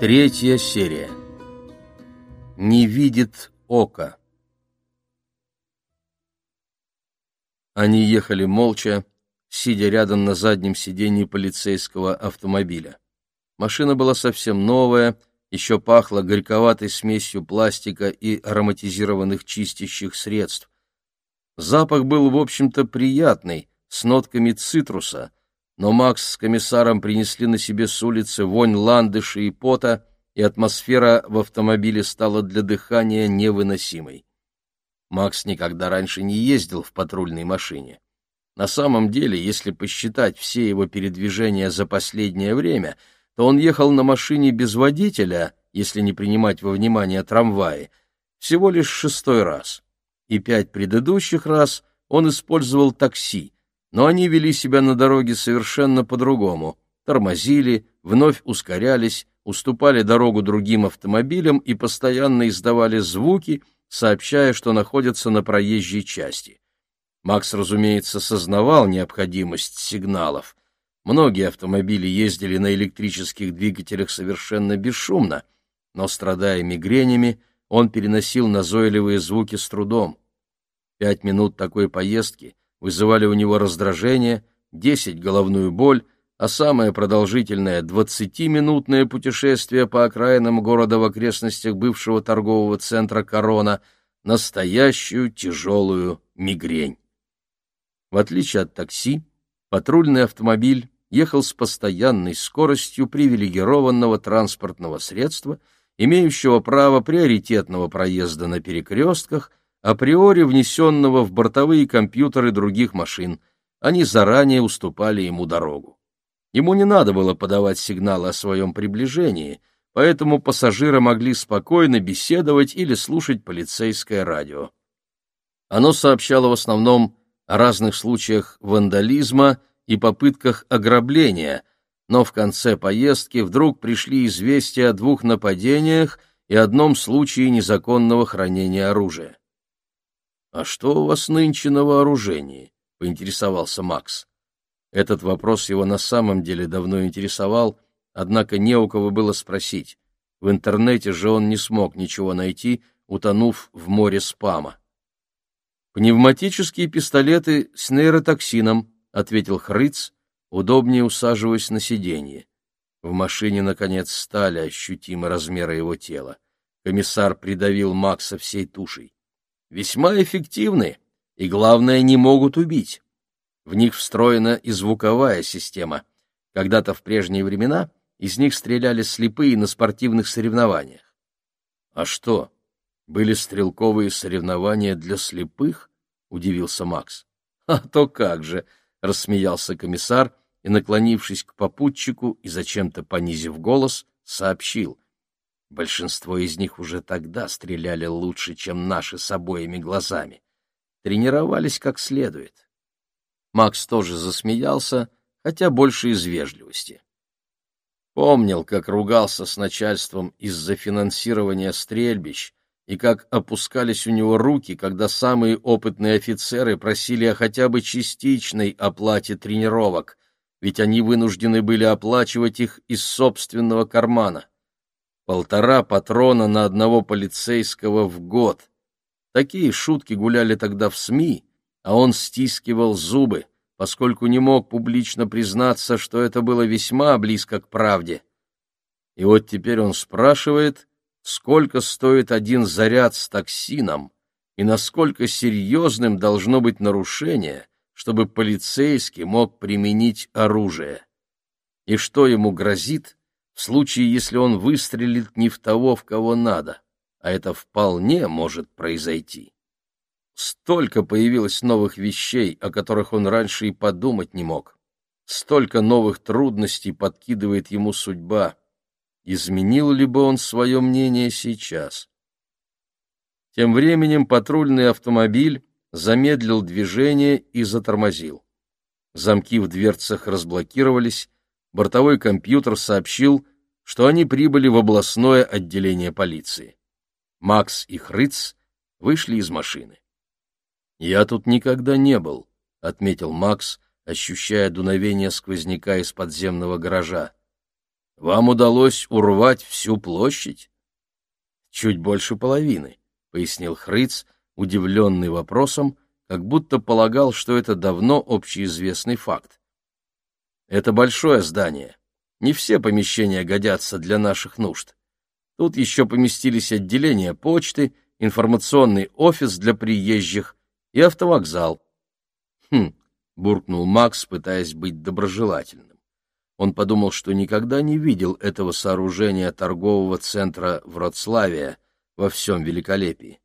Третья серия. Не видит ока. Они ехали молча, сидя рядом на заднем сиденье полицейского автомобиля. Машина была совсем новая, еще пахла горьковатой смесью пластика и ароматизированных чистящих средств. Запах был, в общем-то, приятный, с нотками цитруса — но Макс с комиссаром принесли на себе с улицы вонь ландыши и пота, и атмосфера в автомобиле стала для дыхания невыносимой. Макс никогда раньше не ездил в патрульной машине. На самом деле, если посчитать все его передвижения за последнее время, то он ехал на машине без водителя, если не принимать во внимание трамваи, всего лишь шестой раз. И пять предыдущих раз он использовал такси, но они вели себя на дороге совершенно по-другому, тормозили, вновь ускорялись, уступали дорогу другим автомобилям и постоянно издавали звуки, сообщая, что находятся на проезжей части. Макс, разумеется, сознавал необходимость сигналов. Многие автомобили ездили на электрических двигателях совершенно бесшумно, но, страдая мигренями, он переносил назойливые звуки с трудом. Пять минут такой поездки вызывали у него раздражение, десять — головную боль, а самое продолжительное двадцатиминутное путешествие по окраинам города в окрестностях бывшего торгового центра «Корона» — настоящую тяжелую мигрень. В отличие от такси, патрульный автомобиль ехал с постоянной скоростью привилегированного транспортного средства, имеющего право приоритетного проезда на перекрестках априори внесенного в бортовые компьютеры других машин. Они заранее уступали ему дорогу. Ему не надо было подавать сигналы о своем приближении, поэтому пассажиры могли спокойно беседовать или слушать полицейское радио. Оно сообщало в основном о разных случаях вандализма и попытках ограбления, но в конце поездки вдруг пришли известия о двух нападениях и одном случае незаконного хранения оружия. «А что у вас нынче на вооружении?» — поинтересовался Макс. Этот вопрос его на самом деле давно интересовал, однако не у кого было спросить. В интернете же он не смог ничего найти, утонув в море спама. «Пневматические пистолеты с нейротоксином», — ответил Хрыц, удобнее усаживаясь на сиденье. В машине, наконец, стали ощутимы размеры его тела. Комиссар придавил Макса всей тушей весьма эффективны и, главное, не могут убить. В них встроена и звуковая система. Когда-то в прежние времена из них стреляли слепые на спортивных соревнованиях. А что, были стрелковые соревнования для слепых? удивился Макс. А то как же, рассмеялся комиссар и, наклонившись к попутчику и зачем-то понизив голос, сообщил: Большинство из них уже тогда стреляли лучше, чем наши с обоими глазами. Тренировались как следует. Макс тоже засмеялся, хотя больше из вежливости. Помнил, как ругался с начальством из-за финансирования стрельбищ и как опускались у него руки, когда самые опытные офицеры просили о хотя бы частичной оплате тренировок, ведь они вынуждены были оплачивать их из собственного кармана. Полтора патрона на одного полицейского в год. Такие шутки гуляли тогда в СМИ, а он стискивал зубы, поскольку не мог публично признаться, что это было весьма близко к правде. И вот теперь он спрашивает, сколько стоит один заряд с токсином и насколько серьезным должно быть нарушение, чтобы полицейский мог применить оружие. И что ему грозит, в случае, если он выстрелит не в того, в кого надо, а это вполне может произойти. Столько появилось новых вещей, о которых он раньше и подумать не мог. Столько новых трудностей подкидывает ему судьба. Изменил ли бы он свое мнение сейчас? Тем временем патрульный автомобиль замедлил движение и затормозил. Замки в дверцах разблокировались, бортовой компьютер сообщил, что они прибыли в областное отделение полиции. Макс и Хрыц вышли из машины. «Я тут никогда не был», — отметил Макс, ощущая дуновение сквозняка из подземного гаража. «Вам удалось урвать всю площадь?» «Чуть больше половины», — пояснил Хрыц, удивленный вопросом, как будто полагал, что это давно общеизвестный факт. «Это большое здание. Не все помещения годятся для наших нужд. Тут еще поместились отделение почты, информационный офис для приезжих и автовокзал. «Хм», — буркнул Макс, пытаясь быть доброжелательным. Он подумал, что никогда не видел этого сооружения торгового центра Вроцлавия во всем великолепии.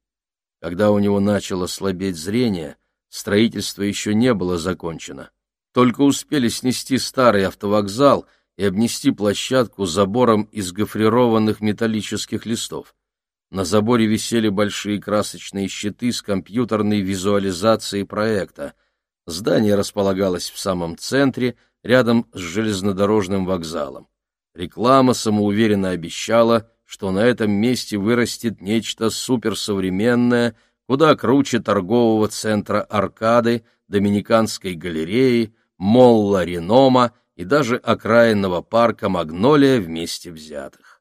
Когда у него начало слабеть зрение, строительство еще не было закончено. Только успели снести старый автовокзал — и обнести площадку забором из гофрированных металлических листов. На заборе висели большие красочные щиты с компьютерной визуализацией проекта. Здание располагалось в самом центре, рядом с железнодорожным вокзалом. Реклама самоуверенно обещала, что на этом месте вырастет нечто суперсовременное, куда круче торгового центра Аркады, Доминиканской галереи, Молла Ренома и даже окраинного парка Магнолия вместе взятых.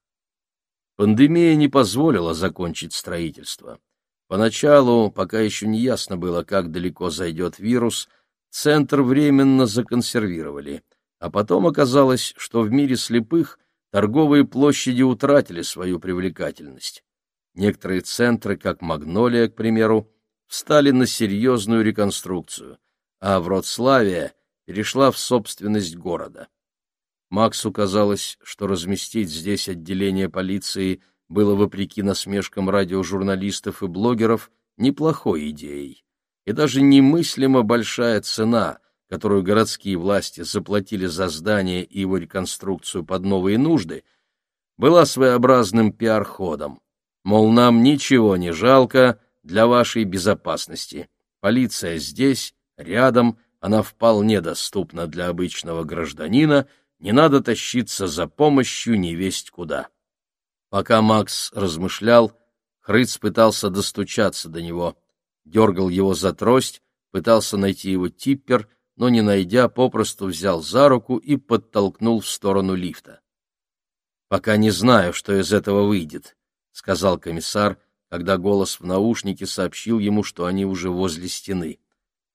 Пандемия не позволила закончить строительство. Поначалу, пока еще не ясно было, как далеко зайдет вирус, центр временно законсервировали, а потом оказалось, что в мире слепых торговые площади утратили свою привлекательность. Некоторые центры, как Магнолия, к примеру, встали на серьезную реконструкцию, а Вроцлавия перешла в собственность города. Максу казалось, что разместить здесь отделение полиции было, вопреки насмешкам радиожурналистов и блогеров, неплохой идеей. И даже немыслимо большая цена, которую городские власти заплатили за здание и его реконструкцию под новые нужды, была своеобразным пиар-ходом. Мол, нам ничего не жалко для вашей безопасности. Полиция здесь, рядом, она вполне доступна для обычного гражданина, не надо тащиться за помощью невесть куда. Пока Макс размышлял, Хрыц пытался достучаться до него, дергал его за трость, пытался найти его типпер, но, не найдя, попросту взял за руку и подтолкнул в сторону лифта. «Пока не знаю, что из этого выйдет», — сказал комиссар, когда голос в наушнике сообщил ему, что они уже возле стены.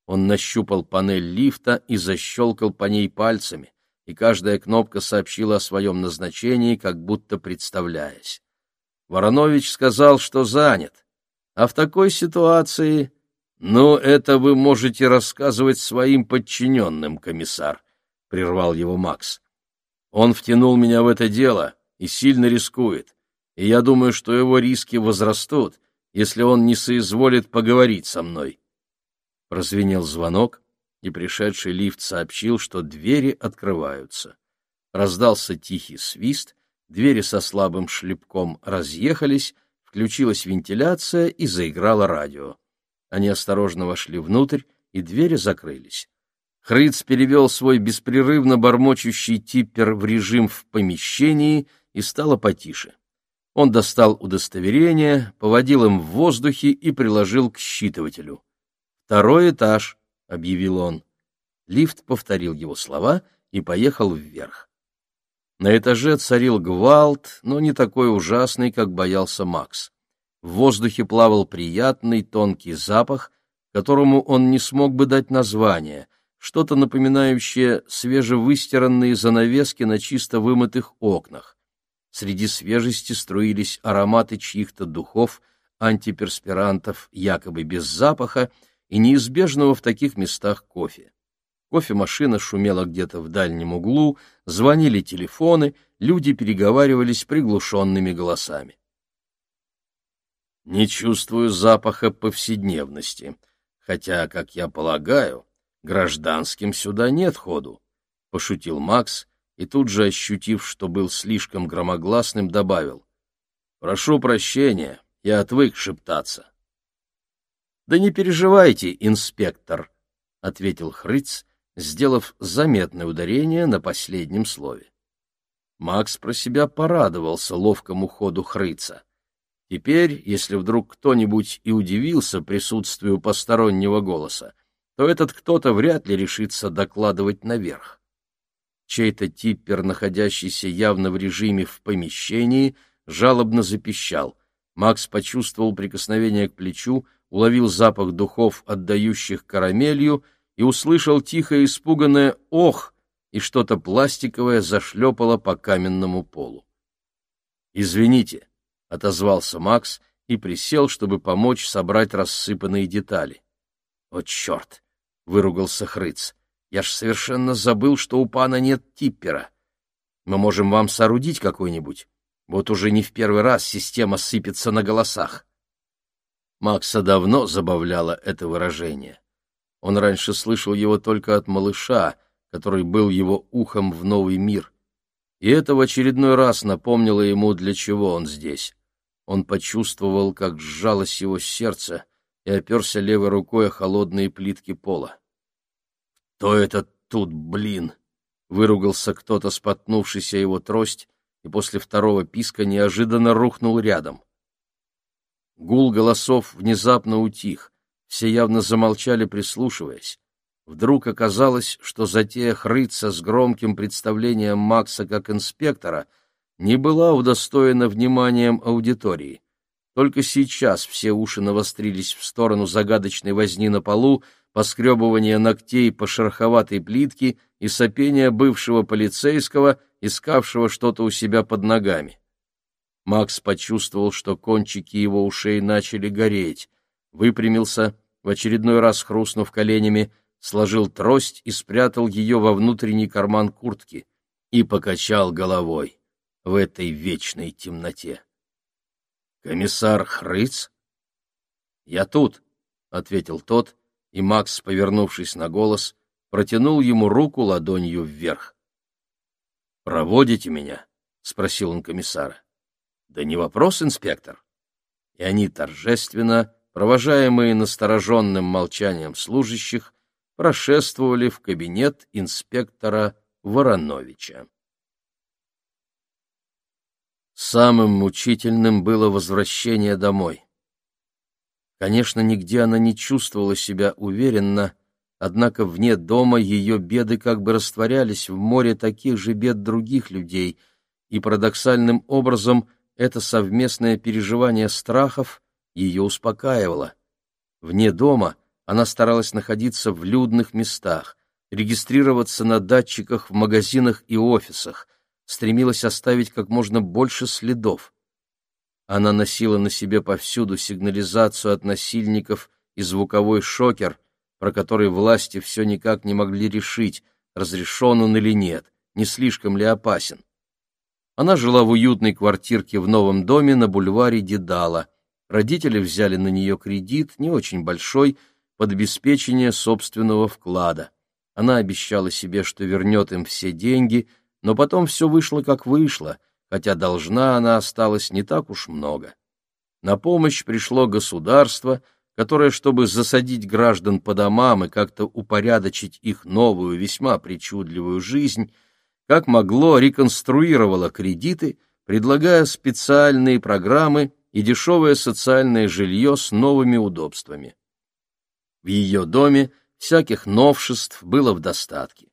Он нащупал панель лифта и защелкал по ней пальцами, и каждая кнопка сообщила о своем назначении, как будто представляясь. Воронович сказал, что занят. А в такой ситуации... «Ну, это вы можете рассказывать своим подчиненным, комиссар», — прервал его Макс. «Он втянул меня в это дело и сильно рискует, и я думаю, что его риски возрастут, если он не соизволит поговорить со мной. Прозвенел звонок, и пришедший лифт сообщил, что двери открываются. Раздался тихий свист, двери со слабым шлепком разъехались, включилась вентиляция и заиграло радио. Они осторожно вошли внутрь, и двери закрылись. Хрыц перевел свой беспрерывно бормочущий типпер в режим в помещении и стало потише. Он достал удостоверение, поводил им в воздухе и приложил к считывателю. «Второй этаж», — объявил он. Лифт повторил его слова и поехал вверх. На этаже царил гвалт, но не такой ужасный, как боялся Макс. В воздухе плавал приятный тонкий запах, которому он не смог бы дать название, что-то напоминающее свежевыстиранные занавески на чисто вымытых окнах. Среди свежести струились ароматы чьих-то духов, антиперспирантов, якобы без запаха, и неизбежного в таких местах кофе. Кофемашина шумела где-то в дальнем углу, звонили телефоны, люди переговаривались приглушенными голосами. Не чувствую запаха повседневности, хотя, как я полагаю, гражданским сюда нет ходу, — пошутил Макс и тут же, ощутив, что был слишком громогласным, добавил. — Прошу прощения, я отвык шептаться. Да не переживайте, инспектор, — ответил Хрыц, сделав заметное ударение на последнем слове. Макс про себя порадовался ловкому ходу Хрыца. Теперь, если вдруг кто-нибудь и удивился присутствию постороннего голоса, то этот кто-то вряд ли решится докладывать наверх. Чей-то типпер, находящийся явно в режиме в помещении, жалобно запищал. Макс почувствовал прикосновение к плечу, уловил запах духов, отдающих карамелью, и услышал тихое испуганное «ох!» и что-то пластиковое зашлепало по каменному полу. «Извините», — отозвался Макс и присел, чтобы помочь собрать рассыпанные детали. «О, черт!» — выругался Хрыц. «Я ж совершенно забыл, что у пана нет типпера. Мы можем вам соорудить какой-нибудь. Вот уже не в первый раз система сыпется на голосах». Макса давно забавляло это выражение. Он раньше слышал его только от малыша, который был его ухом в новый мир. И это в очередной раз напомнило ему, для чего он здесь. Он почувствовал, как сжалось его сердце, и оперся левой рукой о холодные плитки пола. «Кто это тут, блин?» — выругался кто-то, споткнувшийся его трость, и после второго писка неожиданно рухнул рядом. Гул голосов внезапно утих, все явно замолчали, прислушиваясь. Вдруг оказалось, что затея хрыться с громким представлением Макса как инспектора не была удостоена вниманием аудитории. Только сейчас все уши навострились в сторону загадочной возни на полу, поскребывания ногтей по шероховатой плитке и сопения бывшего полицейского, искавшего что-то у себя под ногами. Макс почувствовал, что кончики его ушей начали гореть, выпрямился, в очередной раз хрустнув коленями, сложил трость и спрятал ее во внутренний карман куртки и покачал головой в этой вечной темноте. «Комиссар Хрыц?» «Я тут», — ответил тот, и Макс, повернувшись на голос, протянул ему руку ладонью вверх. «Проводите меня?» — спросил он комиссара. «Да не вопрос, инспектор». И они торжественно, провожаемые настороженным молчанием служащих, прошествовали в кабинет инспектора Вороновича. Самым мучительным было возвращение домой. Конечно, нигде она не чувствовала себя уверенно, однако вне дома ее беды как бы растворялись в море таких же бед других людей, и парадоксальным образом это совместное переживание страхов ее успокаивало. Вне дома — она старалась находиться в людных местах, регистрироваться на датчиках в магазинах и офисах, стремилась оставить как можно больше следов. Она носила на себе повсюду сигнализацию от насильников и звуковой шокер, про который власти все никак не могли решить, разрешен он или нет, не слишком ли опасен. Она жила в уютной квартирке в новом доме на бульваре Дедала. Родители взяли на нее кредит, не очень большой, под обеспечение собственного вклада. Она обещала себе, что вернет им все деньги, но потом все вышло как вышло, хотя должна она осталась не так уж много. На помощь пришло государство, которое, чтобы засадить граждан по домам и как-то упорядочить их новую, весьма причудливую жизнь, как могло, реконструировало кредиты, предлагая специальные программы и дешевое социальное жилье с новыми удобствами. В ее доме всяких новшеств было в достатке.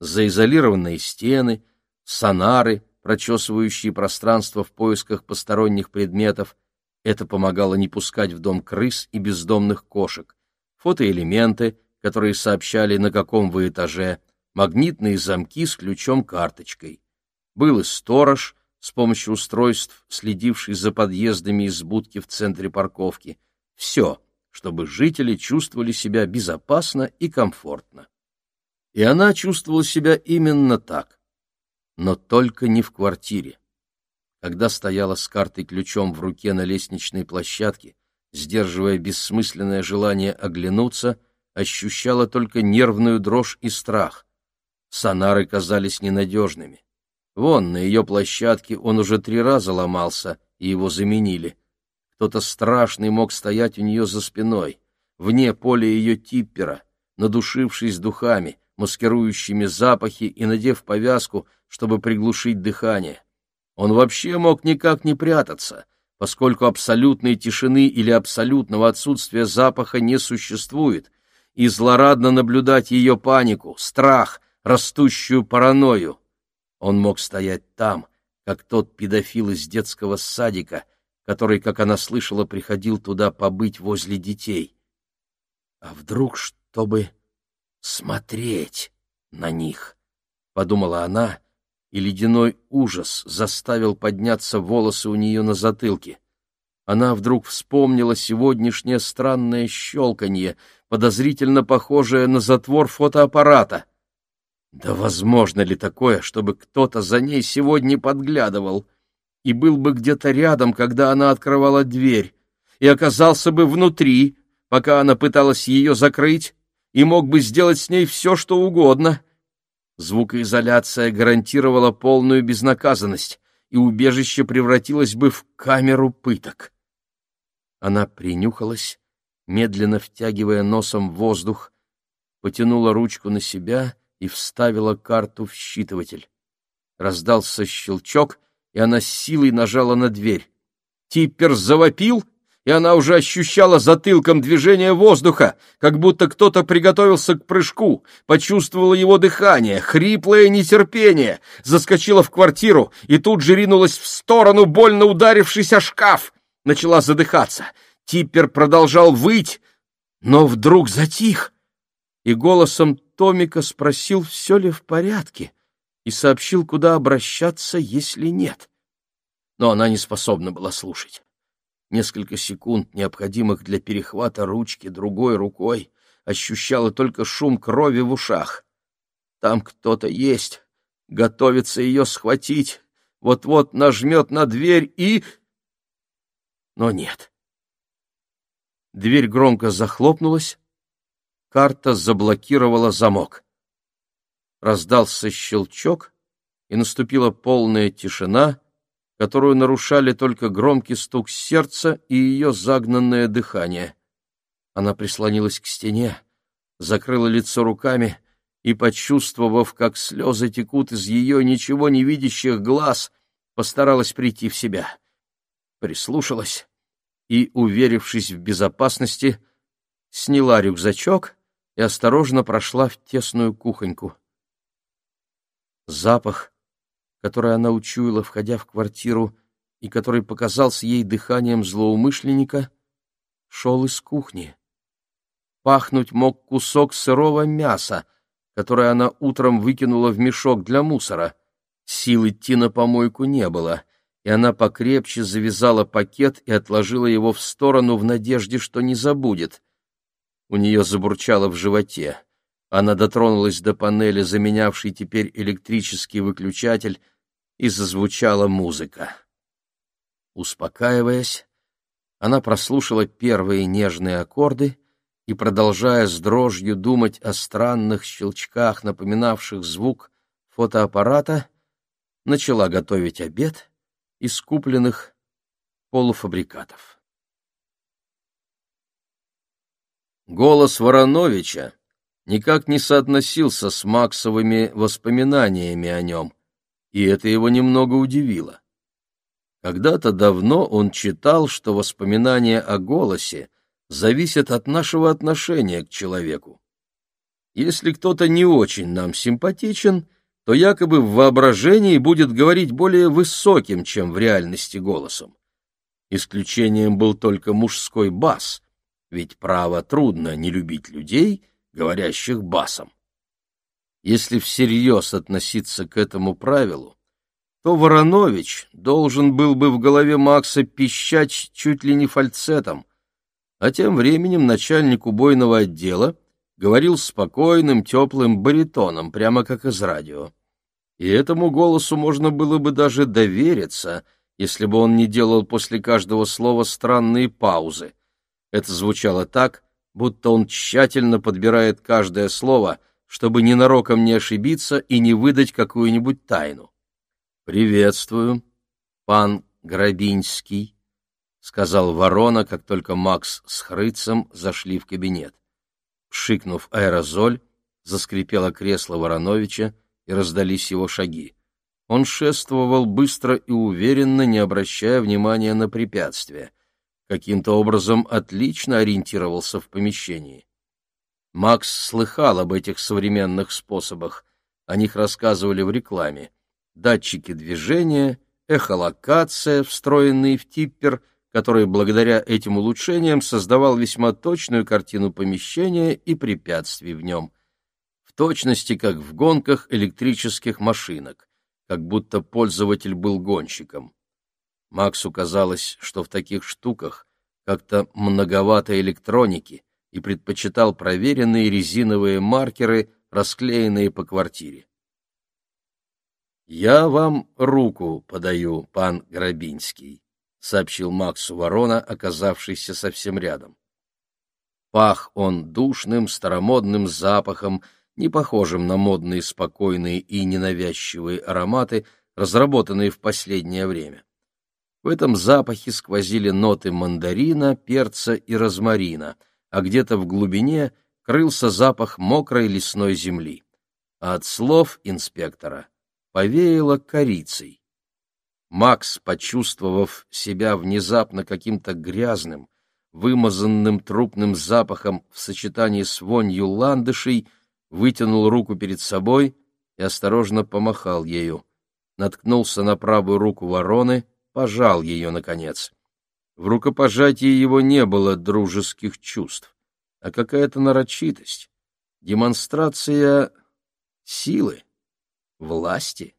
Заизолированные стены, сонары, прочесывающие пространство в поисках посторонних предметов, это помогало не пускать в дом крыс и бездомных кошек, фотоэлементы, которые сообщали, на каком вы этаже, магнитные замки с ключом-карточкой. Был и сторож, с помощью устройств, следивший за подъездами из будки в центре парковки. Все, чтобы жители чувствовали себя безопасно и комфортно. И она чувствовала себя именно так, но только не в квартире. Когда стояла с картой-ключом в руке на лестничной площадке, сдерживая бессмысленное желание оглянуться, ощущала только нервную дрожь и страх. Сонары казались ненадежными. Вон, на ее площадке он уже три раза ломался, и его заменили — кто-то страшный мог стоять у нее за спиной. вне поля ее типпера, надушившись духами, маскирующими запахи и надев повязку, чтобы приглушить дыхание. Он вообще мог никак не прятаться, поскольку абсолютной тишины или абсолютного отсутствия запаха не существует, и злорадно наблюдать ее панику, страх, растущую паранойю. Он мог стоять там, как тот педофил из детского садика, который, как она слышала, приходил туда побыть возле детей. А вдруг, чтобы смотреть на них, — подумала она, и ледяной ужас заставил подняться волосы у нее на затылке. Она вдруг вспомнила сегодняшнее странное щелканье, подозрительно похожее на затвор фотоаппарата — да возможно ли такое, чтобы кто-то за ней сегодня подглядывал и был бы где-то рядом, когда она открывала дверь, и оказался бы внутри, пока она пыталась ее закрыть, и мог бы сделать с ней все, что угодно? Звукоизоляция гарантировала полную безнаказанность, и убежище превратилось бы в камеру пыток. Она принюхалась, медленно втягивая носом воздух, потянула ручку на себя — и вставила карту в считыватель. Раздался щелчок, и она силой нажала на дверь. Типпер завопил, и она уже ощущала затылком движение воздуха, как будто кто-то приготовился к прыжку, почувствовала его дыхание, хриплое нетерпение, заскочила в квартиру и тут же ринулась в сторону, больно ударившись о шкаф. Начала задыхаться. Типпер продолжал выть, но вдруг затих, и голосом Томика спросил, все ли в порядке, и сообщил, куда обращаться, если нет. Но она не способна была слушать. Несколько секунд, необходимых для перехвата ручки другой рукой, ощущала только шум крови в ушах. Там кто-то есть, готовится ее схватить, вот-вот нажмет на дверь и... Но нет. Дверь громко захлопнулась, карта заблокировала замок. Раздался щелчок, и наступила полная тишина, которую нарушали только громкий стук сердца и ее загнанное дыхание. Она прислонилась к стене, закрыла лицо руками и, почувствовав, как слезы текут из ее ничего не видящих глаз, постаралась прийти в себя. Прислушалась и, уверившись в безопасности, сняла рюкзачок и осторожно прошла в тесную кухоньку. Запах, который она учуяла, входя в квартиру, и который показался ей дыханием злоумышленника, шел из кухни. Пахнуть мог кусок сырого мяса, которое она утром выкинула в мешок для мусора. Сил идти на помойку не было, и она покрепче завязала пакет и отложила его в сторону в надежде, что не забудет. У нее забурчало в животе. Она дотронулась до панели, заменявшей теперь электрический выключатель, и зазвучала музыка. Успокаиваясь, она прослушала первые нежные аккорды и, продолжая с дрожью думать о странных щелчках, напоминавших звук фотоаппарата, начала готовить обед из купленных полуфабрикатов. Голос Вороновича никак не соотносился с Максовыми воспоминаниями о нем, и это его немного удивило. Когда-то давно он читал, что воспоминания о голосе зависят от нашего отношения к человеку. Если кто-то не очень нам симпатичен, то якобы в воображении будет говорить более высоким, чем в реальности голосом. Исключением был только мужской бас, ведь право трудно не любить людей, говорящих басом. Если всерьез относиться к этому правилу, то Воронович должен был бы в голове Макса пищать чуть ли не фальцетом, а тем временем начальник убойного отдела говорил спокойным, теплым баритоном, прямо как из радио. И этому голосу можно было бы даже довериться, если бы он не делал после каждого слова странные паузы, это звучало так, будто он тщательно подбирает каждое слово, чтобы ненароком не ошибиться и не выдать какую-нибудь тайну. «Приветствую, пан Грабинский», — сказал Ворона, как только Макс с Хрыцем зашли в кабинет. Пшикнув аэрозоль, заскрипело кресло Вороновича, и раздались его шаги. Он шествовал быстро и уверенно, не обращая внимания на препятствия. Каким-то образом отлично ориентировался в помещении. Макс слыхал об этих современных способах. О них рассказывали в рекламе. Датчики движения, эхолокация, встроенные в типпер — который благодаря этим улучшениям создавал весьма точную картину помещения и препятствий в нем, в точности как в гонках электрических машинок, как будто пользователь был гонщиком. Максу казалось, что в таких штуках как-то многовато электроники, и предпочитал проверенные резиновые маркеры, расклеенные по квартире. «Я вам руку подаю, пан Грабинский», сообщил Максу Ворона, оказавшийся совсем рядом. Пах он душным, старомодным запахом, не похожим на модные, спокойные и ненавязчивые ароматы, разработанные в последнее время. В этом запахе сквозили ноты мандарина, перца и розмарина, а где-то в глубине крылся запах мокрой лесной земли. А от слов инспектора повеяло корицей. Макс, почувствовав себя внезапно каким-то грязным, вымазанным трупным запахом в сочетании с вонью ландышей, вытянул руку перед собой и осторожно помахал ею. Наткнулся на правую руку вороны, пожал ее, наконец. В рукопожатии его не было дружеских чувств, а какая-то нарочитость, демонстрация силы, власти.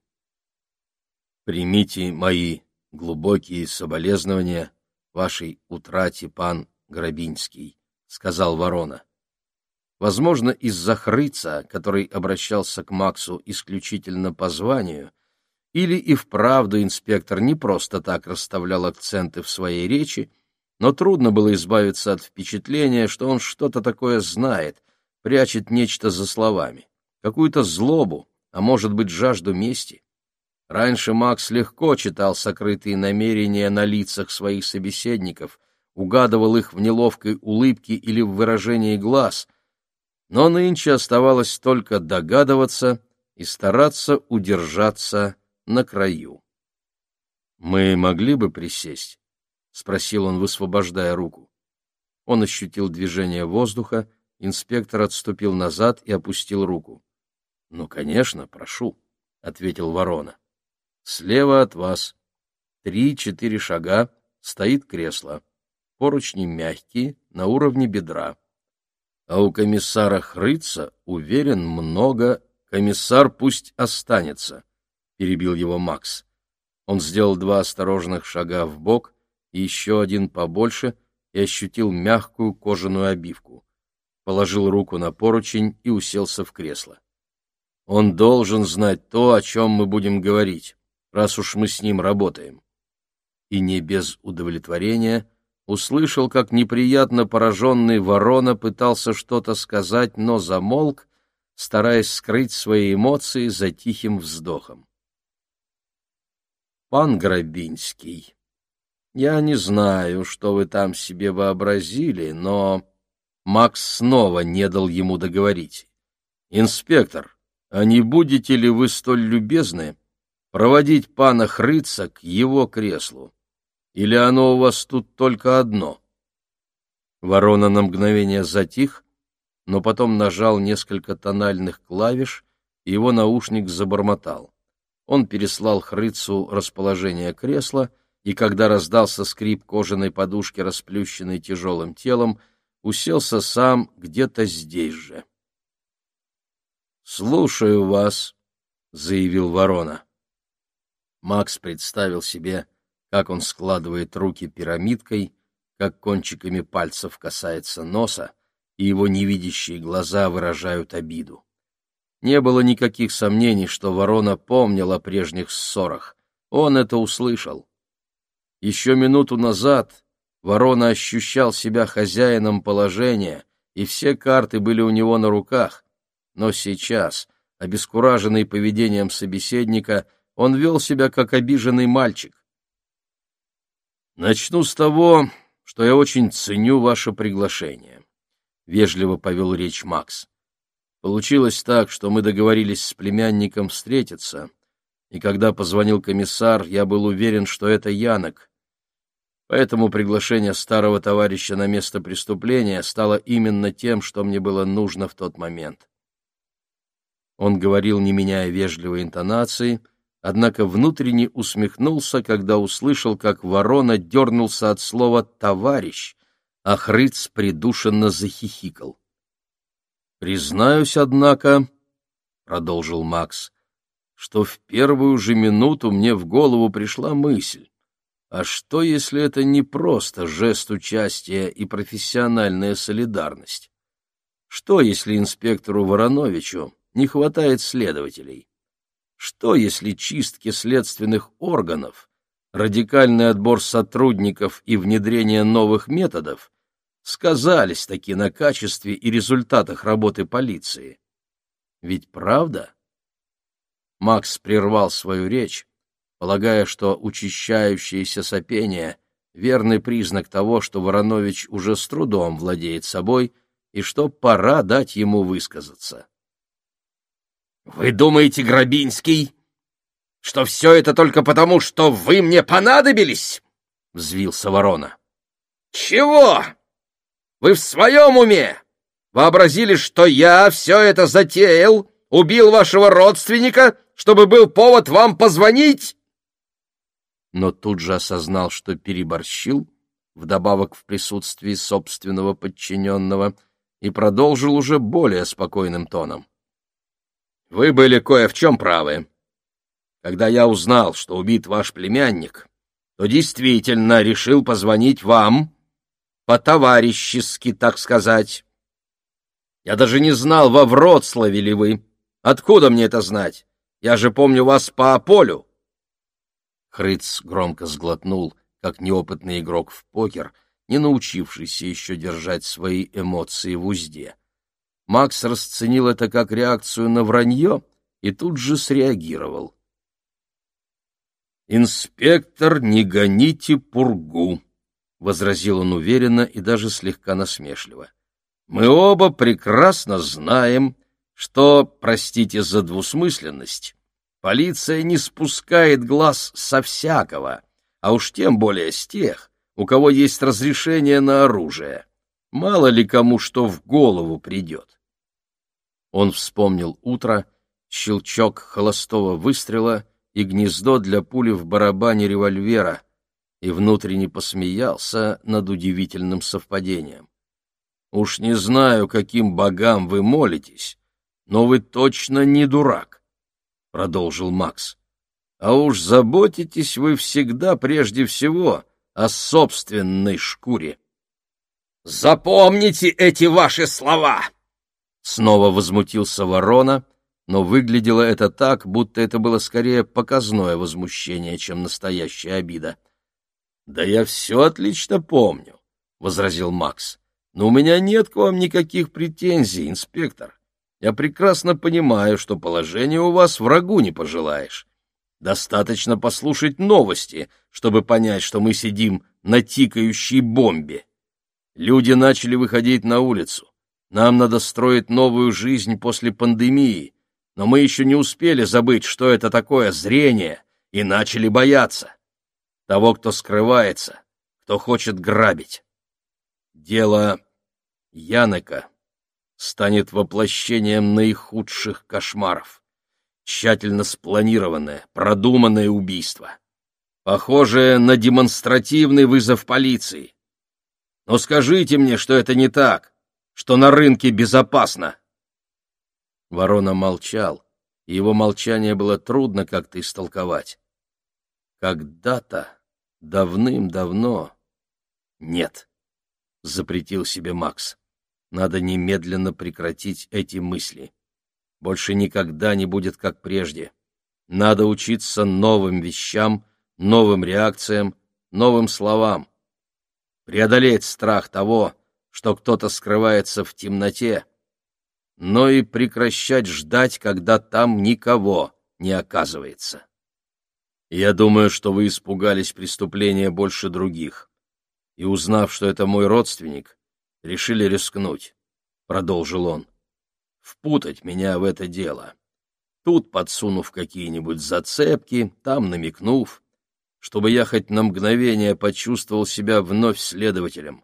Примите мои глубокие соболезнования вашей утрате, пан Грабинский, — сказал ворона. Возможно, из-за хрыца, который обращался к Максу исключительно по званию, или и вправду инспектор не просто так расставлял акценты в своей речи, но трудно было избавиться от впечатления, что он что-то такое знает, прячет нечто за словами, какую-то злобу, а может быть жажду мести. Раньше Макс легко читал сокрытые намерения на лицах своих собеседников, угадывал их в неловкой улыбке или в выражении глаз, но нынче оставалось только догадываться и стараться удержаться на краю. «Мы могли бы присесть?» — спросил он, высвобождая руку. Он ощутил движение воздуха, инспектор отступил назад и опустил руку. «Ну, конечно, прошу», — ответил ворона. Слева от вас, три-четыре шага, стоит кресло. Поручни мягкие, на уровне бедра. А у комиссара Хрыца, уверен, много. Комиссар пусть останется, — перебил его Макс. Он сделал два осторожных шага в бок и еще один побольше и ощутил мягкую кожаную обивку. Положил руку на поручень и уселся в кресло. Он должен знать то, о чем мы будем говорить раз уж мы с ним работаем. И не без удовлетворения услышал, как неприятно пораженный ворона пытался что-то сказать, но замолк, стараясь скрыть свои эмоции за тихим вздохом. «Пан Грабинский, я не знаю, что вы там себе вообразили, но...» Макс снова не дал ему договорить. «Инспектор, а не будете ли вы столь любезны проводить пана Хрыца к его креслу? Или оно у вас тут только одно?» Ворона на мгновение затих, но потом нажал несколько тональных клавиш, и его наушник забормотал. Он переслал Хрыцу расположение кресла, и когда раздался скрип кожаной подушки, расплющенной тяжелым телом, уселся сам где-то здесь же. «Слушаю вас», — заявил ворона. Макс представил себе, как он складывает руки пирамидкой, как кончиками пальцев касается носа, и его невидящие глаза выражают обиду. Не было никаких сомнений, что ворона помнил о прежних ссорах. Он это услышал. Еще минуту назад ворона ощущал себя хозяином положения, и все карты были у него на руках. Но сейчас, обескураженный поведением собеседника, он вел себя как обиженный мальчик. Начну с того, что я очень ценю ваше приглашение. Вежливо повел речь Макс. Получилось так, что мы договорились с племянником встретиться, и когда позвонил комиссар, я был уверен, что это Янок. Поэтому приглашение старого товарища на место преступления стало именно тем, что мне было нужно в тот момент. Он говорил, не меняя вежливой интонации, однако внутренне усмехнулся, когда услышал, как ворона дернулся от слова «товарищ», а хрыц придушенно захихикал. «Признаюсь, однако», — продолжил Макс, — «что в первую же минуту мне в голову пришла мысль, а что, если это не просто жест участия и профессиональная солидарность? Что, если инспектору Вороновичу не хватает следователей? Что, если чистки следственных органов, радикальный отбор сотрудников и внедрение новых методов сказались таки на качестве и результатах работы полиции. Ведь правда? Макс прервал свою речь, полагая, что учащающееся сопение — верный признак того, что Воронович уже с трудом владеет собой и что пора дать ему высказаться. «Вы думаете, Грабинский, что все это только потому, что вы мне понадобились?» — взвился Ворона. «Чего?» Вы в своем уме? Вообразили, что я все это затеял, убил вашего родственника, чтобы был повод вам позвонить?» Но тут же осознал, что переборщил, вдобавок в присутствии собственного подчиненного, и продолжил уже более спокойным тоном. «Вы были кое в чем правы. Когда я узнал, что убит ваш племянник, то действительно решил позвонить вам» по-товарищески, так сказать. Я даже не знал, во Вроцлаве ли вы. Откуда мне это знать? Я же помню вас по Аполю. Хрыц громко сглотнул, как неопытный игрок в покер, не научившийся еще держать свои эмоции в узде. Макс расценил это как реакцию на вранье и тут же среагировал. «Инспектор, не гоните пургу!» — возразил он уверенно и даже слегка насмешливо. «Мы оба прекрасно знаем, что, простите за двусмысленность, полиция не спускает глаз со всякого, а уж тем более с тех, у кого есть разрешение на оружие. Мало ли кому что в голову придет». Он вспомнил утро, щелчок холостого выстрела и гнездо для пули в барабане револьвера, и внутренне посмеялся над удивительным совпадением. «Уж не знаю, каким богам вы молитесь, но вы точно не дурак», — продолжил Макс. «А уж заботитесь вы всегда прежде всего о собственной шкуре». «Запомните эти ваши слова!» Снова возмутился ворона, но выглядело это так, будто это было скорее показное возмущение, чем настоящая обида. Да я все отлично помню, возразил Макс. Но у меня нет к вам никаких претензий, инспектор. Я прекрасно понимаю, что положение у вас врагу не пожелаешь. Достаточно послушать новости, чтобы понять, что мы сидим на тикающей бомбе. Люди начали выходить на улицу. Нам надо строить новую жизнь после пандемии, но мы еще не успели забыть, что это такое зрение, и начали бояться того, кто скрывается, кто хочет грабить. Дело Янека станет воплощением наихудших кошмаров. Тщательно спланированное, продуманное убийство. Похожее на демонстративный вызов полиции. Но скажите мне, что это не так, что на рынке безопасно. Ворона молчал, и его молчание было трудно как-то истолковать. Когда-то, давным-давно... Нет, запретил себе Макс. Надо немедленно прекратить эти мысли. Больше никогда не будет как прежде. Надо учиться новым вещам, новым реакциям, новым словам. Преодолеть страх того, что кто-то скрывается в темноте, но и прекращать ждать, когда там никого не оказывается. Я думаю, что вы испугались преступления больше других, и, узнав, что это мой родственник, решили рискнуть, — продолжил он, — впутать меня в это дело. Тут подсунув какие-нибудь зацепки, там намекнув, чтобы я хоть на мгновение почувствовал себя вновь следователем.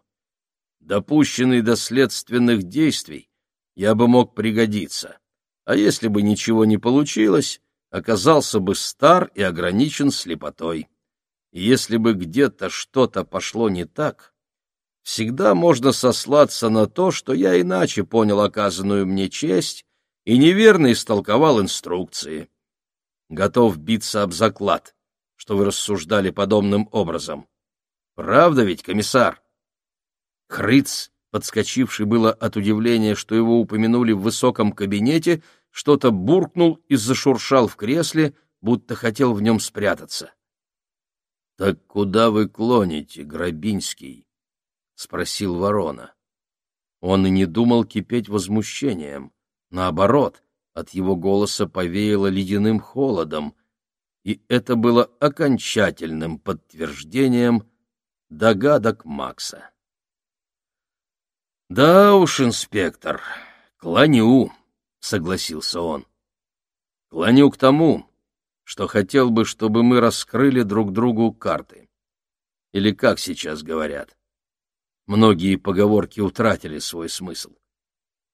Допущенный до следственных действий, я бы мог пригодиться. А если бы ничего не получилось, оказался бы стар и ограничен слепотой. И если бы где-то что-то пошло не так, всегда можно сослаться на то, что я иначе понял оказанную мне честь и неверно истолковал инструкции. Готов биться об заклад, что вы рассуждали подобным образом. Правда ведь, комиссар? Хрыц, подскочивший было от удивления, что его упомянули в высоком кабинете, что-то буркнул и зашуршал в кресле, будто хотел в нем спрятаться. — Так куда вы клоните, Грабинский? — спросил ворона. Он и не думал кипеть возмущением. Наоборот, от его голоса повеяло ледяным холодом, и это было окончательным подтверждением догадок Макса. «Да уж, инспектор, клоню», — согласился он. «Клоню к тому, что хотел бы, чтобы мы раскрыли друг другу карты. Или как сейчас говорят. Многие поговорки утратили свой смысл.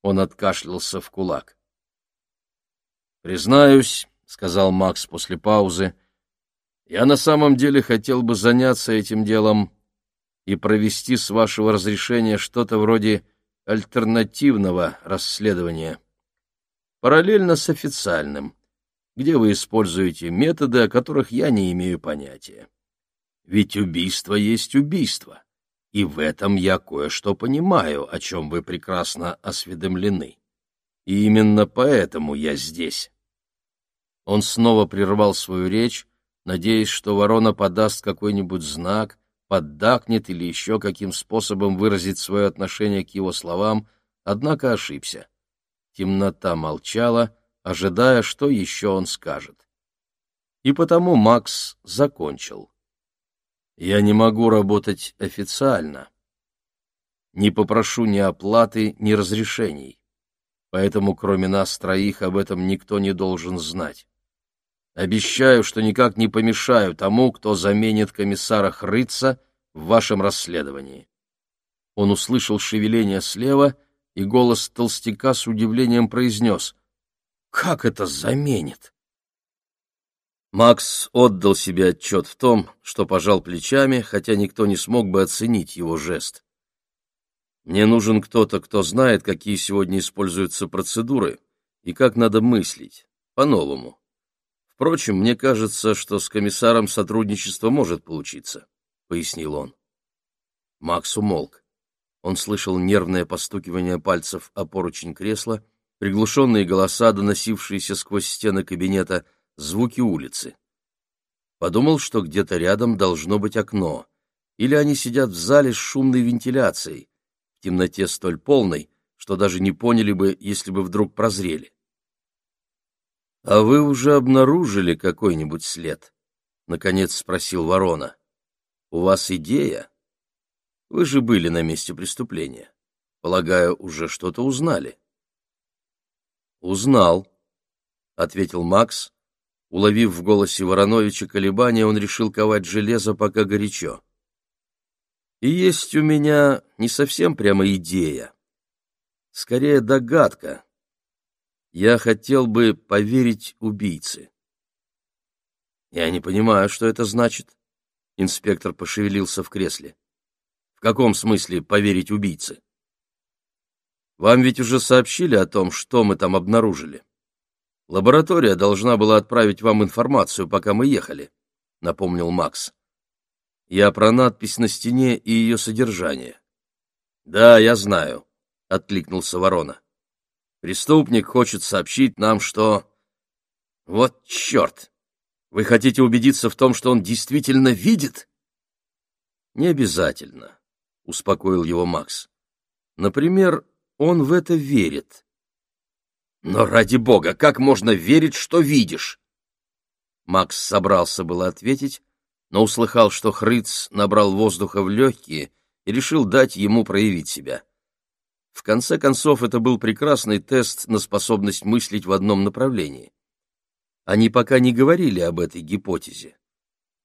Он откашлялся в кулак. «Признаюсь», — сказал Макс после паузы, — «я на самом деле хотел бы заняться этим делом и провести с вашего разрешения что-то вроде альтернативного расследования, параллельно с официальным, где вы используете методы, о которых я не имею понятия. Ведь убийство есть убийство и в этом я кое-что понимаю, о чем вы прекрасно осведомлены. И именно поэтому я здесь. Он снова прервал свою речь, надеясь, что ворона подаст какой-нибудь знак, поддакнет или еще каким способом выразит свое отношение к его словам, однако ошибся. Темнота молчала, ожидая, что еще он скажет. И потому Макс закончил. Я не могу работать официально. Не попрошу ни оплаты, ни разрешений. Поэтому кроме нас троих об этом никто не должен знать. Обещаю, что никак не помешаю тому, кто заменит комиссара Хрыца в вашем расследовании. Он услышал шевеление слева, и голос толстяка с удивлением произнес. «Как это заменит?» Макс отдал себе отчет в том, что пожал плечами, хотя никто не смог бы оценить его жест. Мне нужен кто-то, кто знает, какие сегодня используются процедуры и как надо мыслить, по-новому. Впрочем, мне кажется, что с комиссаром сотрудничество может получиться, — пояснил он. Макс умолк. Он слышал нервное постукивание пальцев о поручень кресла, приглушенные голоса, доносившиеся сквозь стены кабинета — звуки улицы. Подумал, что где-то рядом должно быть окно, или они сидят в зале с шумной вентиляцией, в темноте столь полной, что даже не поняли бы, если бы вдруг прозрели. — А вы уже обнаружили какой-нибудь след? — наконец спросил Ворона. — У вас идея? Вы же были на месте преступления. Полагаю, уже что-то узнали. — Узнал, — ответил Макс, Уловив в голосе Вороновича колебания, он решил ковать железо, пока горячо. И есть у меня не совсем прямо идея, скорее догадка. Я хотел бы поверить убийце. Я не понимаю, что это значит. Инспектор пошевелился в кресле. В каком смысле поверить убийце? Вам ведь уже сообщили о том, что мы там обнаружили. Лаборатория должна была отправить вам информацию, пока мы ехали, — напомнил Макс. Я про надпись на стене и ее содержание. Да, я знаю, — откликнулся Ворона. Преступник хочет сообщить нам, что... Вот черт! Вы хотите убедиться в том, что он действительно видит? Не обязательно, — успокоил его Макс. Например, он в это верит. Но ради бога, как можно верить, что видишь? Макс собрался было ответить, но услыхал, что Хрыц набрал воздуха в легкие и решил дать ему проявить себя. В конце концов, это был прекрасный тест на способность мыслить в одном направлении. Они пока не говорили об этой гипотезе.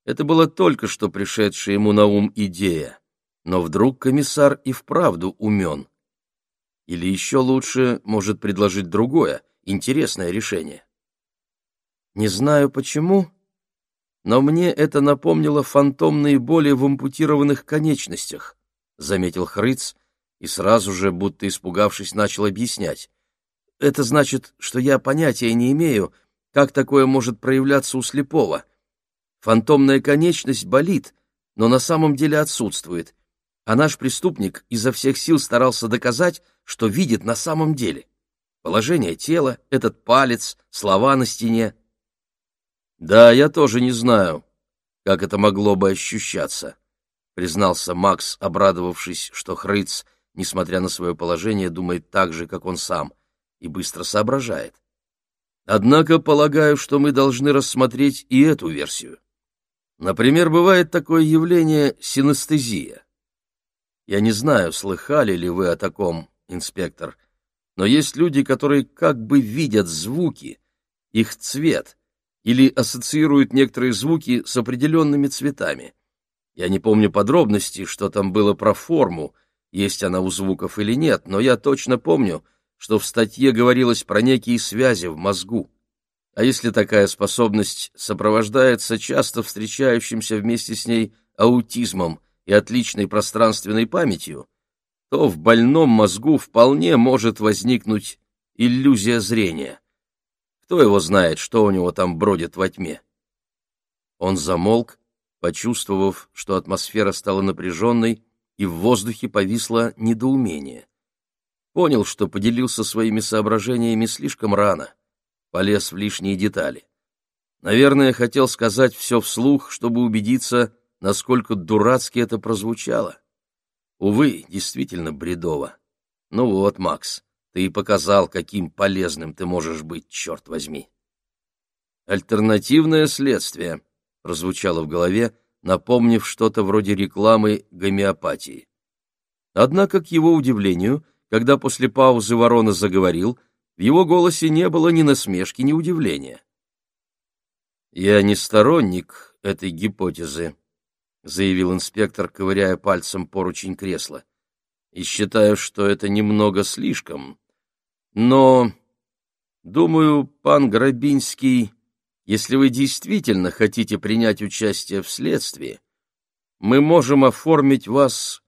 Это была только что пришедшая ему на ум идея, но вдруг комиссар и вправду умен. Или еще лучше может предложить другое, интересное решение. Не знаю почему, но мне это напомнило фантомные боли в ампутированных конечностях, заметил Хрыц, и сразу же, будто испугавшись, начал объяснять. Это значит, что я понятия не имею, как такое может проявляться у слепого. Фантомная конечность болит, но на самом деле отсутствует, а наш преступник изо всех сил старался доказать, что видит на самом деле. Положение тела, этот палец, слова на стене. Да, я тоже не знаю, как это могло бы ощущаться, признался Макс, обрадовавшись, что Хрыц несмотря на свое положение, думает так же, как он сам, и быстро соображает. Однако полагаю, что мы должны рассмотреть и эту версию. Например, бывает такое явление синестезия. Я не знаю, слыхали ли вы о таком, инспектор, но есть люди, которые как бы видят звуки, их цвет, или ассоциируют некоторые звуки с определенными цветами. Я не помню подробностей, что там было про форму, есть она у звуков или нет, но я точно помню, что в статье говорилось про некие связи в мозгу. А если такая способность сопровождается часто встречающимся вместе с ней аутизмом и отличной пространственной памятью, то в больном мозгу вполне может возникнуть иллюзия зрения. Кто его знает, что у него там бродит во тьме? Он замолк, почувствовав, что атмосфера стала напряженной, и в воздухе повисло недоумение. Понял, что поделился своими соображениями слишком рано, полез в лишние детали. Наверное, хотел сказать все вслух, чтобы убедиться, насколько дурацки это прозвучало. Увы, действительно бредово. Ну вот, Макс, ты и показал, каким полезным ты можешь быть, черт возьми. Альтернативное следствие прозвучало в голове, напомнив что-то вроде рекламы гомеопатии. Однако, к его удивлению, когда после паузы ворона заговорил, в его голосе не было ни насмешки, ни удивления. «Я не сторонник этой гипотезы», — заявил инспектор, ковыряя пальцем поручень кресла, «и считаю, что это немного слишком. Но, думаю, пан Грабинский если вы действительно хотите принять участие в следствии, мы можем оформить вас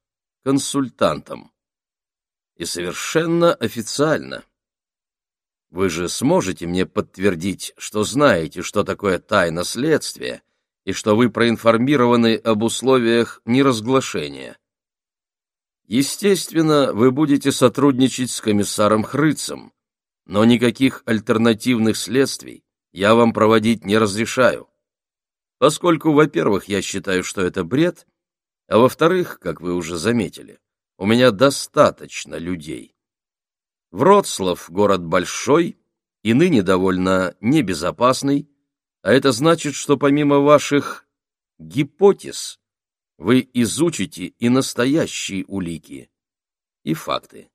консультантом. И совершенно официально. Вы же сможете мне подтвердить, что знаете, что такое тайна следствия, и что вы проинформированы об условиях неразглашения. Естественно, вы будете сотрудничать с комиссаром Хрыцем, но никаких альтернативных следствий я вам проводить не разрешаю. Поскольку, во-первых, я считаю, что это бред, а во-вторых, как вы уже заметили, у меня достаточно людей. Вроцлав — город большой и ныне довольно небезопасный, а это значит, что помимо ваших гипотез вы изучите и настоящие улики, и факты.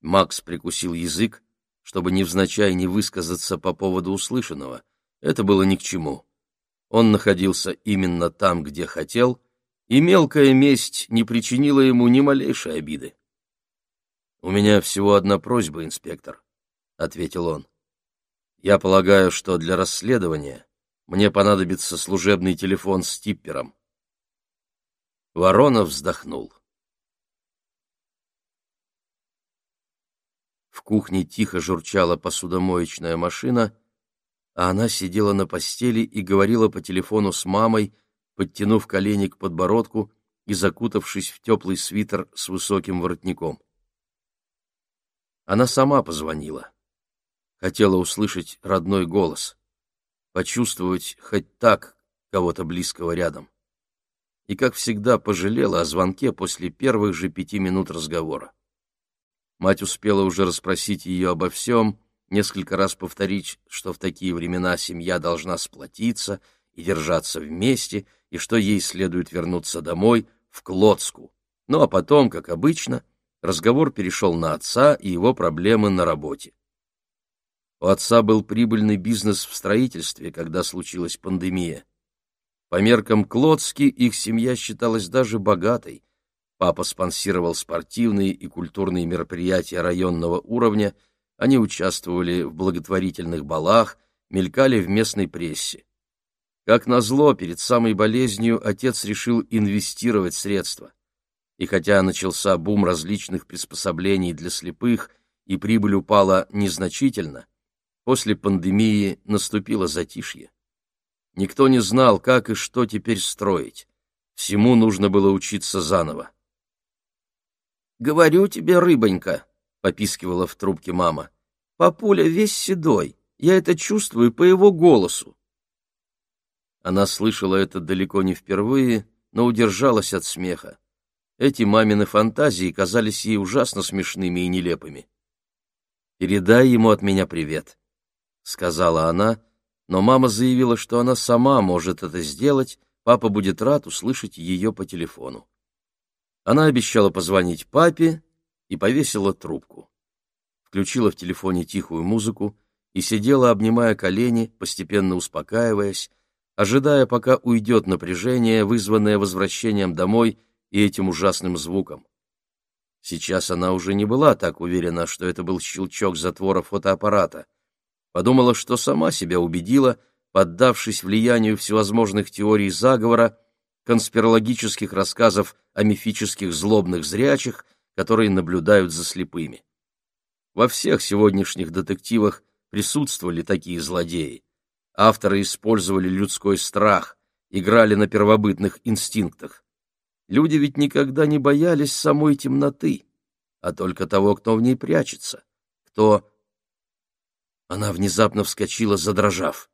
Макс прикусил язык, чтобы невзначай не высказаться по поводу услышанного. Это было ни к чему. Он находился именно там, где хотел, и мелкая месть не причинила ему ни малейшей обиды. «У меня всего одна просьба, инспектор», — ответил он. «Я полагаю, что для расследования мне понадобится служебный телефон с типпером». Воронов вздохнул. В кухне тихо журчала посудомоечная машина, а она сидела на постели и говорила по телефону с мамой, подтянув колени к подбородку и закутавшись в теплый свитер с высоким воротником. Она сама позвонила. Хотела услышать родной голос, почувствовать хоть так кого-то близкого рядом. И, как всегда, пожалела о звонке после первых же пяти минут разговора. Мать успела уже расспросить ее обо всем, несколько раз повторить, что в такие времена семья должна сплотиться и держаться вместе, и что ей следует вернуться домой, в Клодску. Ну а потом, как обычно, разговор перешел на отца и его проблемы на работе. У отца был прибыльный бизнес в строительстве, когда случилась пандемия. По меркам Клодски их семья считалась даже богатой. Папа спонсировал спортивные и культурные мероприятия районного уровня, они участвовали в благотворительных балах, мелькали в местной прессе. Как назло, перед самой болезнью отец решил инвестировать средства. И хотя начался бум различных приспособлений для слепых, и прибыль упала незначительно, после пандемии наступило затишье. Никто не знал, как и что теперь строить. Всему нужно было учиться заново. «Говорю тебе, рыбонька», — попискивала в трубке мама, — «папуля весь седой, я это чувствую по его голосу». Она слышала это далеко не впервые, но удержалась от смеха. Эти мамины фантазии казались ей ужасно смешными и нелепыми. «Передай ему от меня привет», — сказала она, но мама заявила, что она сама может это сделать, папа будет рад услышать ее по телефону. Она обещала позвонить папе и повесила трубку. Включила в телефоне тихую музыку и сидела, обнимая колени, постепенно успокаиваясь, ожидая, пока уйдет напряжение, вызванное возвращением домой и этим ужасным звуком. Сейчас она уже не была так уверена, что это был щелчок затвора фотоаппарата — подумала, что сама себя убедила, поддавшись влиянию всевозможных теорий заговора, конспирологических рассказов о мифических злобных зрячих, которые наблюдают за слепыми. Во всех сегодняшних детективах присутствовали такие злодеи. Авторы использовали людской страх, играли на первобытных инстинктах. Люди ведь никогда не боялись самой темноты, а только того, кто в ней прячется, кто она внезапно вскочила, задрожав.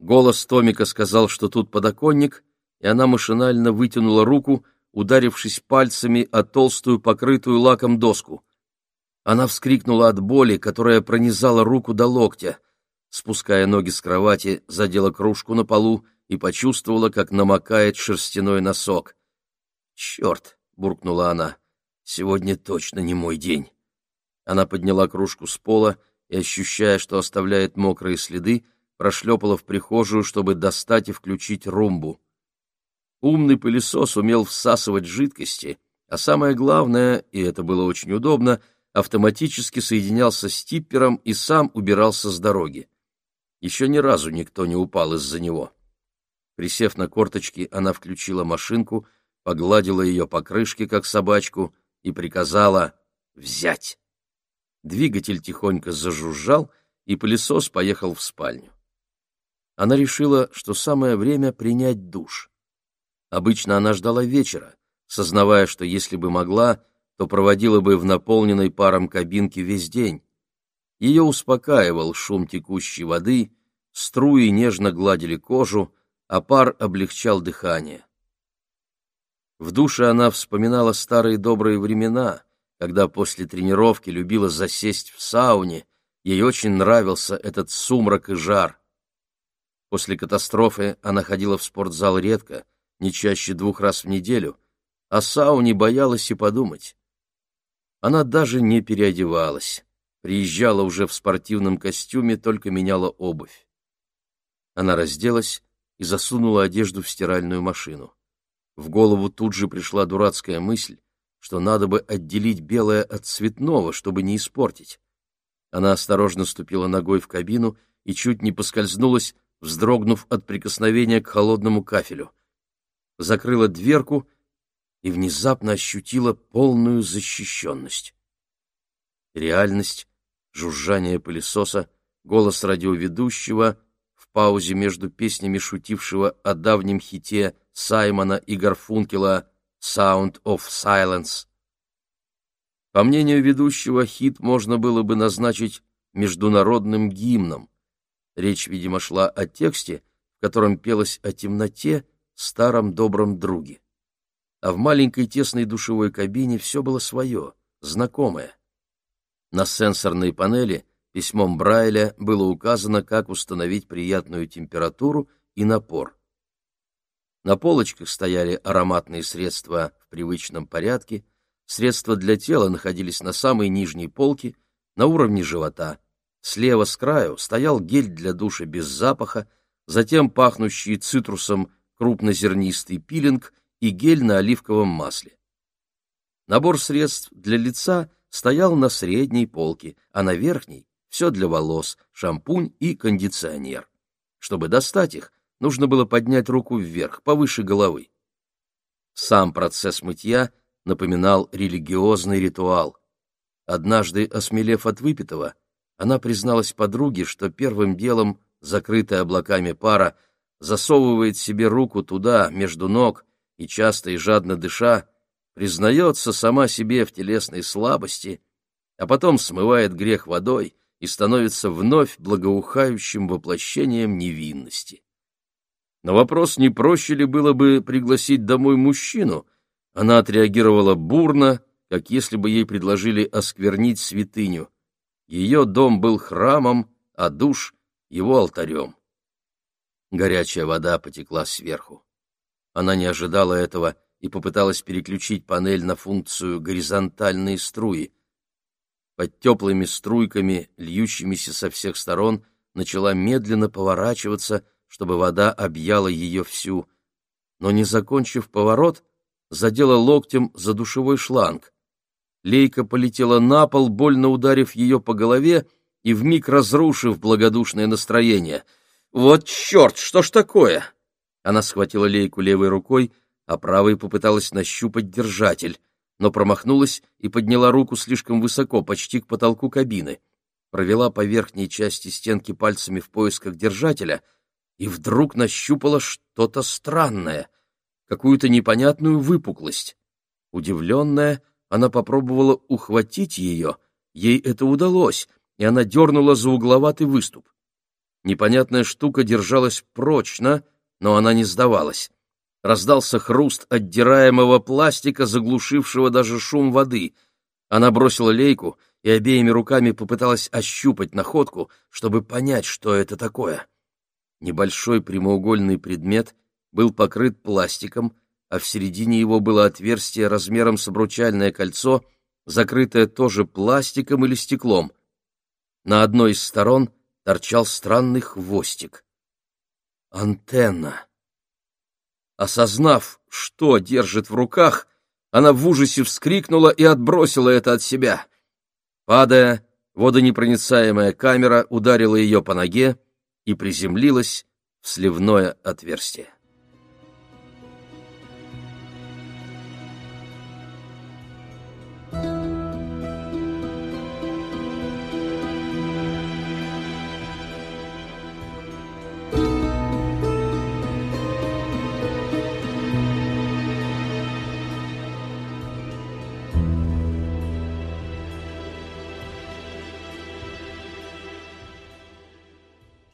Голос Томика сказал, что тут подоконник, и она машинально вытянула руку, ударившись пальцами о толстую, покрытую лаком доску. Она вскрикнула от боли, которая пронизала руку до локтя. Спуская ноги с кровати, задела кружку на полу и почувствовала, как намокает шерстяной носок. «Черт!» — буркнула она. «Сегодня точно не мой день». Она подняла кружку с пола и, ощущая, что оставляет мокрые следы, прошлепала в прихожую, чтобы достать и включить румбу. Умный пылесос умел всасывать жидкости, а самое главное, и это было очень удобно, автоматически соединялся с типпером и сам убирался с дороги. Еще ни разу никто не упал из-за него. Присев на корточки, она включила машинку, погладила ее по крышке, как собачку, и приказала «взять». Двигатель тихонько зажужжал, и пылесос поехал в спальню. Она решила, что самое время принять душ. Обычно она ждала вечера, сознавая, что если бы могла, то проводила бы в наполненной паром кабинке весь день. Ее успокаивал шум текущей воды, струи нежно гладили кожу, а пар облегчал дыхание. В душе она вспоминала старые добрые времена — когда после тренировки любила засесть в сауне, ей очень нравился этот сумрак и жар. После катастрофы она ходила в спортзал редко, не чаще двух раз в неделю, а сауне боялась и подумать. Она даже не переодевалась, приезжала уже в спортивном костюме, только меняла обувь. Она разделась и засунула одежду в стиральную машину. В голову тут же пришла дурацкая мысль, что надо бы отделить белое от цветного, чтобы не испортить. Она осторожно ступила ногой в кабину и чуть не поскользнулась, вздрогнув от прикосновения к холодному кафелю. Закрыла дверку и внезапно ощутила полную защищенность. Реальность, жужжание пылесоса, голос радиоведущего в паузе между песнями шутившего о давнем хите Саймона и Гарфункела Sound of Silence. По мнению ведущего, хит можно было бы назначить международным гимном. Речь, видимо, шла о тексте, в котором пелось о темноте, старом добром друге. А в маленькой тесной душевой кабине все было свое, знакомое. На сенсорной панели Письмом Брайля было указано, как установить приятную температуру и напор. На полочках стояли ароматные средства в привычном порядке, средства для тела находились на самой нижней полке, на уровне живота. Слева с краю стоял гель для душа без запаха, затем пахнущий цитрусом крупнозернистый пилинг и гель на оливковом масле. Набор средств для лица стоял на средней полке, а на верхней — все для волос, шампунь и кондиционер. Чтобы достать их, нужно было поднять руку вверх, повыше головы. Сам процесс мытья напоминал религиозный ритуал. Однажды, осмелев от выпитого, она призналась подруге, что первым делом, закрытая облаками пара, засовывает себе руку туда, между ног, и часто и жадно дыша, признается сама себе в телесной слабости, а потом смывает грех водой и становится вновь благоухающим воплощением невинности. На вопрос, не проще ли было бы пригласить домой мужчину, она отреагировала бурно, как если бы ей предложили осквернить святыню. Ее дом был храмом, а душ — его алтарем. Горячая вода потекла сверху. Она не ожидала этого и попыталась переключить панель на функцию горизонтальные струи. Под теплыми струйками, льющимися со всех сторон, начала медленно поворачиваться, чтобы вода объяла ее всю. Но, не закончив поворот, задела локтем за душевой шланг. Лейка полетела на пол, больно ударив ее по голове и вмиг разрушив благодушное настроение — «Вот черт, что ж такое?» Она схватила лейку левой рукой, а правой попыталась нащупать держатель, но промахнулась и подняла руку слишком высоко, почти к потолку кабины. Провела по верхней части стенки пальцами в поисках держателя и вдруг нащупала что-то странное, какую-то непонятную выпуклость. Удивленная, она попробовала ухватить ее, ей это удалось, и она дернула за угловатый выступ. Непонятная штука держалась прочно, но она не сдавалась. Раздался хруст отдираемого пластика, заглушившего даже шум воды. Она бросила лейку и обеими руками попыталась ощупать находку, чтобы понять, что это такое. Небольшой прямоугольный предмет был покрыт пластиком, а в середине его было отверстие размером с обручальное кольцо, закрытое тоже пластиком или стеклом. На одной из сторон — торчал странный хвостик. Антенна. Осознав, что держит в руках, она в ужасе вскрикнула и отбросила это от себя. Падая, водонепроницаемая камера ударила ее по ноге и приземлилась в сливное отверстие.